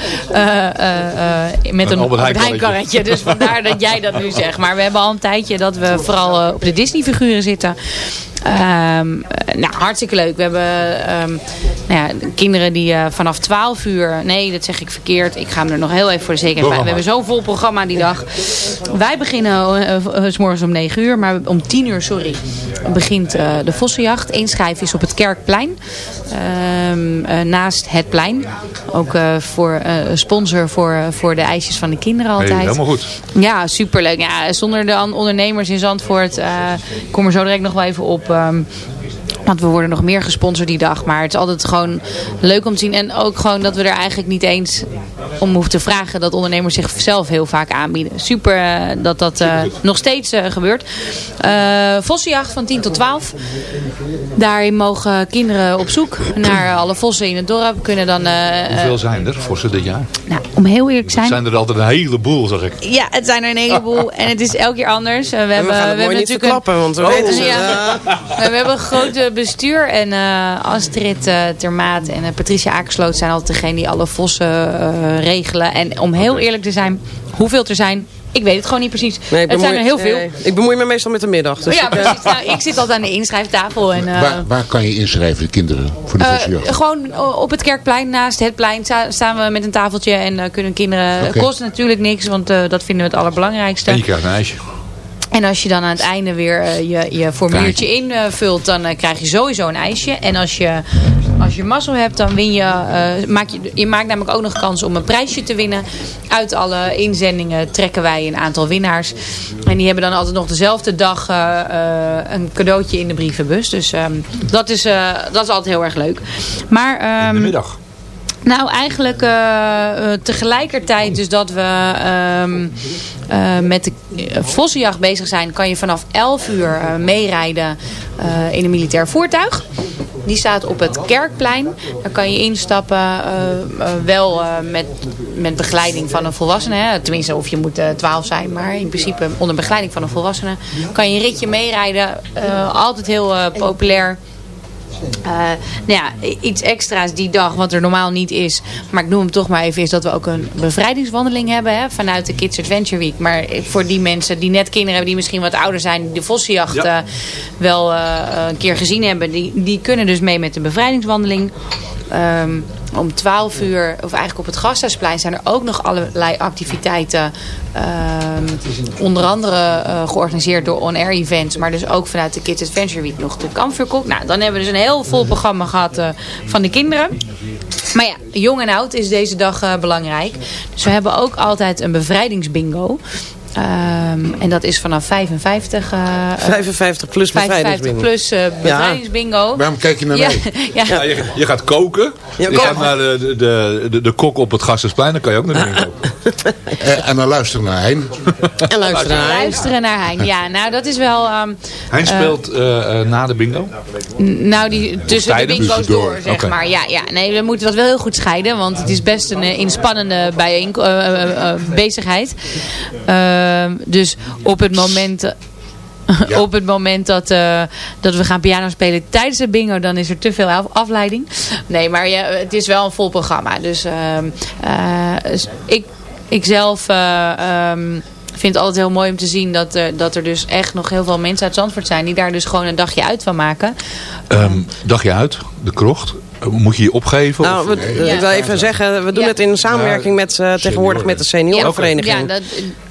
met een, Albert Heijn Heijn karretje. Dus vandaar dat jij dat nu zegt. Maar we hebben al een tijdje dat we vooral eh, op de Disney figuren zitten. Ehm, eh, nou, hartstikke leuk. We hebben ehm, nou ja, kinderen die eh, vanaf 12 uur... Nee, dat zeg ik verkeerd. Ik ga hem er nog heel even voor de zekerheid bij. We hebben zo'n vol programma die dag. Wij beginnen eh, eh, s morgens om 9 uur. Maar om 10 uur, sorry, begint de vossenjacht. Inschrijven is op het Kerkplein. Ehm, eh, naast het plein. Ook voor sponsor voor, voor de ijsjes van de kinderen Nee, altijd. helemaal goed. Ja, superleuk. Ja, zonder de ondernemers in Zandvoort, kom er zo direct nog wel even op. ehm, Want we worden nog meer gesponsord die dag. Maar het is altijd gewoon leuk om te zien. En ook gewoon dat we er eigenlijk niet eens om hoeven te vragen. Dat ondernemers zichzelf heel vaak aanbieden. Super uh, dat dat uh, nog steeds uh, gebeurt. vossenjacht van 10 tot 12. Daarin mogen kinderen op zoek naar alle vossen in het dorp. Kunnen dan, Hoeveel zijn er vossen dit jaar? Nou, om heel eerlijk te zijn. Het zijn er altijd een heleboel, zeg ik. Ja, het zijn er een heleboel. [laughs] en het is elke keer anders. we hebben, we gaan het we mooi hebben niet verklappen, een... want we oh, weten ze. Ja. [laughs] we hebben een grote bestuur. En uh, Astrid uh, Termaat en uh, Patricia Akersloot zijn altijd degene die alle vossen regelen. En om heel eerlijk te zijn, hoeveel er zijn, ik weet het gewoon niet precies. Nee, het zijn er heel veel. Nee, ik bemoei me meestal met de middag. Dus ja, ik, precies. Nou, ik zit altijd aan de inschrijftafel. En, uh, waar, waar, kan je inschrijven, de kinderen, voor de uh? Gewoon op het kerkplein, naast het plein, staan we met een tafeltje en uh, kunnen kinderen... Het okay. kost natuurlijk niks, want dat vinden we het allerbelangrijkste. En je krijgt een ijsje. En als je dan aan het einde weer uh, je, je formuliertje invult, dan uh, krijg je sowieso een ijsje. En als je, als je mazzel hebt, dan win je, uh, maak je, je maakt namelijk ook nog kans om een prijsje te winnen. Uit alle inzendingen trekken wij een aantal winnaars. En die hebben dan altijd nog dezelfde dag een cadeautje in de brievenbus. Dus um, dat, is, dat is altijd heel erg leuk. Maar, um, in de middag. Nou, eigenlijk uh, uh, tegelijkertijd dus dat we um, uh, met de vossenjacht bezig zijn... kan je vanaf 11 uur meerijden in een militair voertuig. Die staat op het Kerkplein. Daar kan je instappen, wel met, met begeleiding van een volwassene. Tenminste, of je moet 12 zijn, maar in principe onder begeleiding van een volwassene. Kan je een ritje meerijden. altijd heel populair. Uh, nou ja, iets extra's die dag, wat er normaal niet is. Maar ik noem hem toch maar even, is dat we ook een bevrijdingswandeling hebben. Hè, vanuit de Kids Adventure Week. Maar voor die mensen die net kinderen hebben, die misschien wat ouder zijn. Die de vossenjacht ja. uh, wel uh, een keer gezien hebben. Die, die kunnen dus mee met de bevrijdingswandeling. Um, om 12 uur, of eigenlijk op het Gasthuisplein, zijn er ook nog allerlei activiteiten. Um, onder andere uh, georganiseerd door On Air Events, maar dus ook vanuit de Kids Adventure Week nog de kampvuurkok. Nou, dan hebben we dus een heel vol programma gehad uh, van de kinderen. Maar ja, jong en oud is deze dag uh, belangrijk. Dus we hebben ook altijd een bevrijdingsbingo. Um, en dat is vanaf 55. Uh, 55 plus 55 plus uh, bevrijdingsbingo. Ja. Waarom kijk je naar ja, mij? [laughs] ja. ja je, je, gaat koken. Ja, je gaat naar de, de, de, de, kok op het Gassersplein. Dan kan je ook naar binnen koken. uh, [laughs] en dan luisteren naar Hein. [laughs] En luisteren naar Hein. Luisteren naar Hein. Ja, nou dat is wel... Um, Hein speelt na de bingo? Nou, die, tussen de bingo's Dus door, zeg okay. maar. Ja, ja, nee, we moeten dat wel heel goed scheiden. Want het is best een inspannende bijeen, bezigheid. Uh, dus op het moment... Ja. [laughs] op het moment dat, uh, dat we gaan piano spelen tijdens de bingo, dan is er te veel af afleiding. Nee, maar ja, het is wel een vol programma. Dus uh, uh, ik, ik zelf um, vind het altijd heel mooi om te zien dat, dat er dus echt nog heel veel mensen uit Zandvoort zijn die daar dus gewoon een dagje uit van maken. Um, dagje uit, de krocht. Moet je je opgeven? Nou, we, nee. Ik wil even zeggen, we doen ja. het in samenwerking met uh, tegenwoordig met de seniorenvereniging. Ja, dat,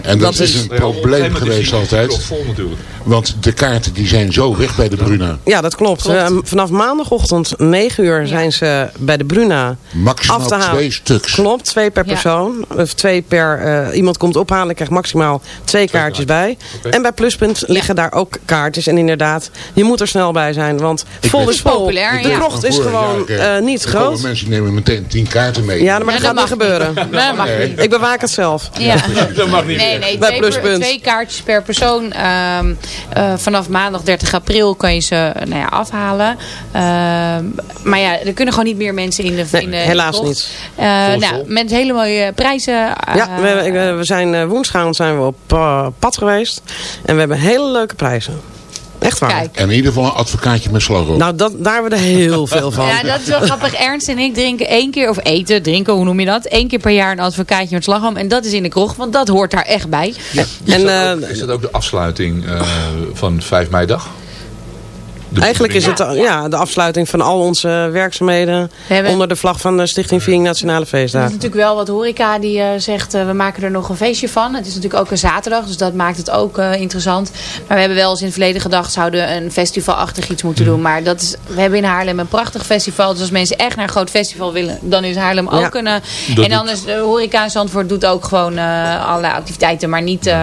en dat, dat is een probleem geweest altijd. Vol natuurlijk. Want de kaarten die zijn zo weg bij de Bruna. Ja, dat klopt. klopt. Uh, vanaf maandagochtend 9 uur zijn ze bij de Bruna maximaal af te halen. twee stuks. Klopt, twee per persoon. Of twee per, uh, iemand komt ophalen, krijgt maximaal twee, twee kaartjes bij. Okay. En bij Pluspunt liggen daar ook kaartjes. En inderdaad, je moet er snel bij zijn. Want Ik vol is vol. Populair, de krocht is gewoon uh, niet groot. mensen nemen meteen tien kaarten mee. Ja, maar dat ja, gaat niet gebeuren. Dat mag niet. Ik bewaak het zelf. Ja. dat mag niet. Nee, nee, bij twee, Pluspunt. twee kaartjes per persoon. Um, uh, vanaf maandag 30 april kan je ze nou ja, afhalen. Uh, maar ja, er kunnen gewoon niet meer mensen in de nee, in de, helaas de niet. Uh, nou, met hele mooie prijzen. ja, we, we zijn woensdag zijn we op pad geweest. En we hebben hele leuke prijzen. Echt waar. Kijk. En in ieder geval een advocaatje met slagroom. Nou, dat, daar hebben we er heel [laughs] veel van. Ja, dat is wel grappig. Ernst en ik drinken één keer, of eten, drinken, hoe noem je dat? Eén keer per jaar een advocaatje met slagroom. En dat is in de kroeg, want dat hoort daar echt bij. Ja. Is, en, dat ook, is dat ook de afsluiting uh, van 5 mei dag? Eigenlijk is het ja, de afsluiting van al onze werkzaamheden hebben, onder de vlag van de Stichting Viering Nationale Feestdagen. Het is natuurlijk wel wat horeca die uh, zegt, uh, we maken er nog een feestje van. Het is natuurlijk ook een zaterdag, dus dat maakt het ook uh, interessant. Maar we hebben wel eens in het verleden gedacht, zouden een festivalachtig iets moeten doen. Maar dat is, we hebben in Haarlem een prachtig festival. Dus als mensen echt naar een groot festival willen, dan is Haarlem ook ja. een... en anders, de horeca in Zandvoort doet ook gewoon allerlei activiteiten, maar niet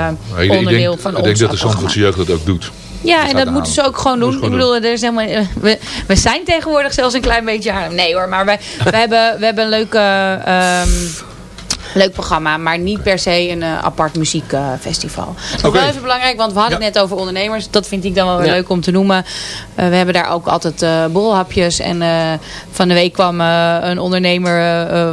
onderdeel denk, van ik ons denk dat de Zandvoortse jeugd dat ook doet. Ja, en dat te moeten ze ook gewoon doen. Ik bedoel, er is helemaal, we, we zijn tegenwoordig zelfs een klein beetje. Nee hoor, maar wij, we, hebben, we hebben een leuke... ehm, Leuk programma, maar niet per se een eh, apart muziekfestival. Nog Oké. wel even belangrijk, want we hadden het net over ondernemers. Dat vind ik dan wel weer Ja. leuk om te noemen. Eh, we hebben daar ook altijd eh borrelhapjes. En eh, van de week kwam een ondernemer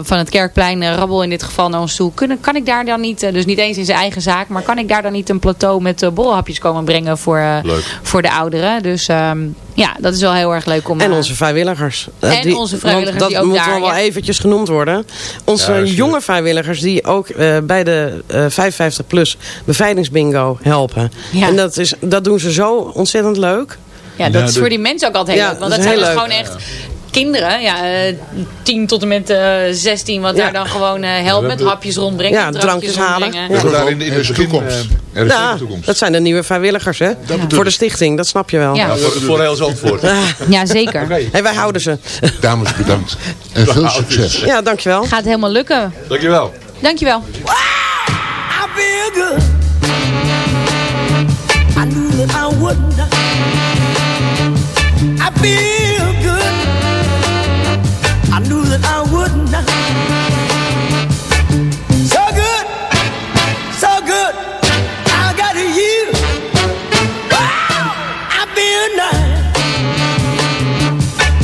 van het Kerkplein, Rabbel in dit geval, naar ons toe. Kunnen, kan ik daar dan niet, dus niet eens in zijn eigen zaak, maar kan ik daar dan niet een plateau met eh, borrelhapjes komen brengen voor, eh, voor de ouderen? Dus ehm, ja, dat is wel heel erg leuk om... En onze vrijwilligers. En onze vrijwilligers die dat ook moet daar, wel wel ja. eventjes genoemd worden. Onze jonge vrijwilligers die ook eh, bij de eh 55 plus bevrijdingsbingo helpen. Ja. En dat, is, dat doen ze zo ontzettend leuk. Ja, dat Ja, is voor die mensen ook altijd heel Ja, leuk. Want dat dat is zijn heel dus leuk. gewoon echt kinderen. Ja, eh 10 tot en met eh 16. Wat Ja. daar dan gewoon eh helpt met hapjes rondbrengen. Ja, drankjes halen. rondbrengen. We hebben daar in de, Er toekomst. eh, er is Ja, toekomst. dat zijn de nieuwe vrijwilligers hè? Voor de stichting, dat snap je wel. Ja. Ja, voor, voor heel Zandvoort. Ja, zeker. En wij houden ze. Dames, bedankt. En veel succes. Ja, dankjewel. Gaat helemaal lukken. Dankjewel. Dankjewel. I feel good. I knew that I wouldn't. I feel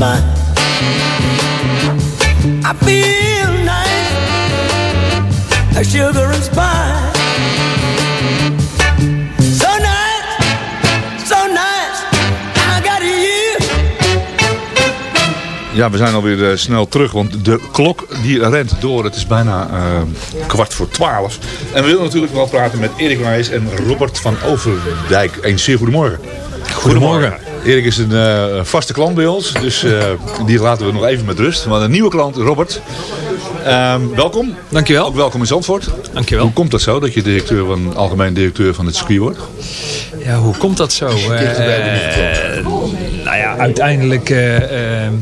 I feel nice, like sugar and spice. So nice, so nice, I got you. Ja, we zijn alweer eh, snel terug, want de klok die rent door. Het is bijna eh, kwart voor twaalf. En we willen natuurlijk wel praten met Erik Wijs en Robert van Overdijk. Een zeer goedemorgen. Goedemorgen. Erik is een eh, vaste klant bij ons, dus eh, die laten we nog even met rust. Maar een nieuwe klant, Robert. Ehm, welkom. Dankjewel. Ook welkom in Zandvoort. Dankjewel. Hoe komt dat zo, dat je directeur van, algemeen directeur van het circuit wordt? Ja, hoe komt dat zo? Eh, nou ja, uiteindelijk eh, eh,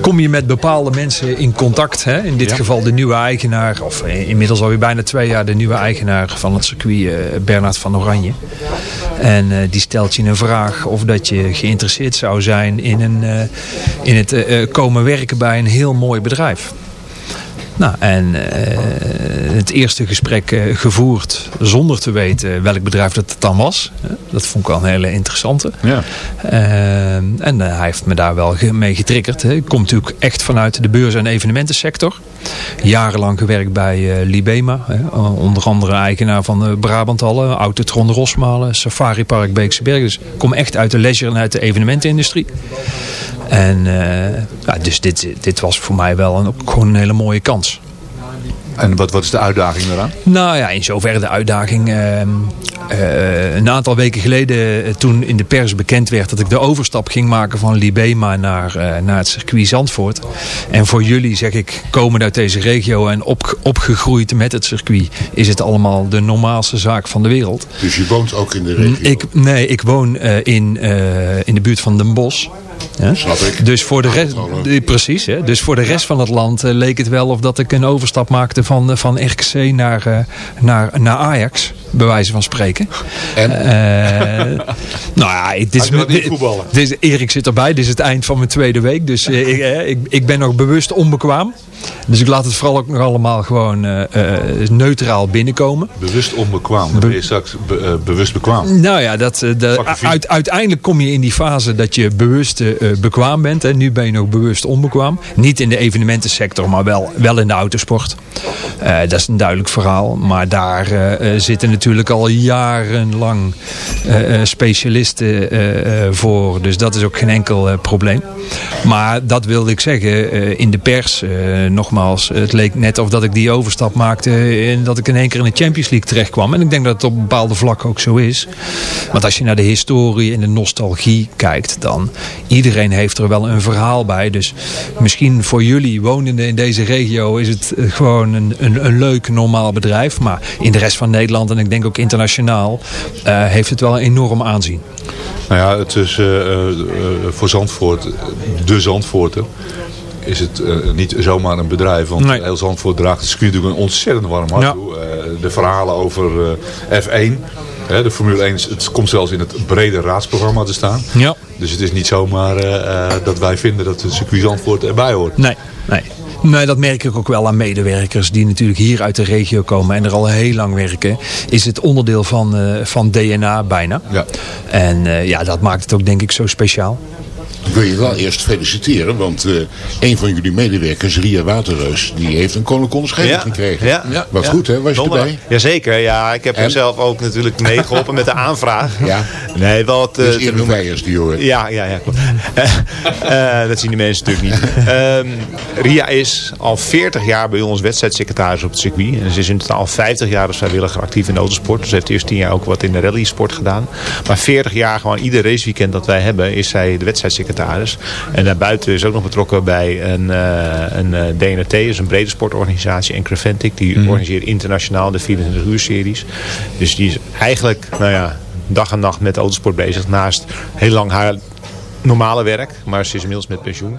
kom je met bepaalde mensen in contact. Hè? In dit geval de nieuwe eigenaar, of eh, inmiddels alweer bijna twee jaar de nieuwe eigenaar van het circuit, eh, Bernard van Oranje. En eh, die stelt je een vraag of dat je geïnteresseerd zou zijn in, een, in het komen werken bij een heel mooi bedrijf. Nou, en eh, het eerste gesprek eh, gevoerd zonder te weten welk bedrijf dat het dan was. Dat vond ik wel een hele interessante. Ja. Eh, en hij heeft me daar wel mee getriggerd. hè. Ik kom natuurlijk echt vanuit de beurs- en evenementensector. Jarenlang gewerkt bij Libema. Hè. Onder andere eigenaar van de Brabanthallen, Autotron Rosmalen, Safari Park Beekse Berg. Dus ik kom echt uit de leisure en uit de evenementenindustrie. En ja, dus dit, dit was voor mij wel een, ook gewoon een hele mooie kans. En wat, wat is de uitdaging daaraan? Nou ja, in zoverre de uitdaging. ehm, eh, een aantal weken geleden, eh, toen in de pers bekend werd dat ik de overstap ging maken van Libema naar, eh, naar het circuit Zandvoort. En voor jullie zeg ik, komend uit deze regio en op, opgegroeid met het circuit, is het allemaal de normaalste zaak van de wereld. Dus je woont ook in de regio. Ik, nee, ik woon eh, in, eh, in de buurt van Den Bosch. Ja? Snap ik. Dus voor de rest, eh, precies, hè? dus voor de rest van het land eh, leek het wel of dat ik een overstap maakte van, eh, van RKC naar, naar, naar Ajax, bij wijze van spreken. En? Nou ja, het is, dit is- Erik zit erbij, dit is het eind van mijn tweede week, dus ik, ik, ik ben nog bewust onbekwaam. Dus ik laat het vooral ook nog allemaal gewoon eh, eh, neutraal binnenkomen. Bewust onbekwaam. Dan ben je straks be- eh, bewust bekwaam. Nou ja, dat, de, uit, uiteindelijk kom je in die fase dat je bewust bekwaam bent. Hè. Nu ben je nog bewust onbekwaam. Niet in de evenementensector, maar wel, wel in de autosport. Dat is een duidelijk verhaal. Maar daar zitten natuurlijk al jarenlang specialisten voor. Dus dat is ook geen enkel probleem. Maar dat wilde ik zeggen. in de pers, nogmaals, het leek net of dat ik die overstap maakte. En dat ik in één keer in de Champions League terecht kwam. En ik denk dat het op bepaalde vlakken ook zo is. Want als je naar de historie en de nostalgie kijkt, dan iedereen heeft er wel een verhaal bij. Dus misschien voor jullie wonenden in deze regio is het eh, gewoon een, een, een leuk, normaal bedrijf. Maar in de rest van Nederland en ik denk ook internationaal eh, heeft het wel een enorm aanzien. Nou ja, het is eh, eh, eh, voor Zandvoort, de Zandvoorter, is het eh, niet zomaar een bedrijf. Want Nee. heel Zandvoort draagt het circuit natuurlijk een ontzettend warm hart Ja. toe. Eh, de verhalen over eh, F1, hè, de Formule 1, het komt zelfs in het brede raadsprogramma te staan. Ja. Dus het is niet zomaar dat wij vinden dat het circuit Zandvoort erbij hoort. Nee, nee. Nee, dat merk ik ook wel aan medewerkers die natuurlijk hier uit de regio komen en er al heel lang werken. Is het onderdeel van, van DNA bijna. Ja. En ja, dat maakt het ook denk ik zo speciaal. Ik wil je wel eerst feliciteren, want eh, een van jullie medewerkers, Ria Waterreus, die heeft een koninklijke onderscheiding Ja, gekregen. ja. Wat goed hè, was je Donderdag. erbij? Jazeker, ja. Ik heb En? hem zelf ook natuurlijk meegeholpen met de aanvraag. Ja. Nee, wat... eh, Dus te Erik noemen. Weijers die hoort. Ja, ja, ja, klopt. Eh, eh, dat zien die mensen natuurlijk niet. Ehm, Ria is al 40 jaar bij ons wedstrijdsecretaris op het circuit. En ze is in totaal 50 jaar als vrijwilliger actief in de autosport. Dus ze heeft eerst 10 jaar ook wat in de rallysport gedaan. Maar 40 jaar gewoon ieder raceweekend dat wij hebben is zij de wedstrijdsecretaris. En daarbuiten is ook nog betrokken bij een, eh, een eh, DNRT, dus een brede sportorganisatie. En Creventic, die organiseert internationaal de 24 uur series. Dus die is eigenlijk, nou ja, dag en nacht met autosport bezig. Naast heel lang haar normale werk, maar ze is inmiddels met pensioen.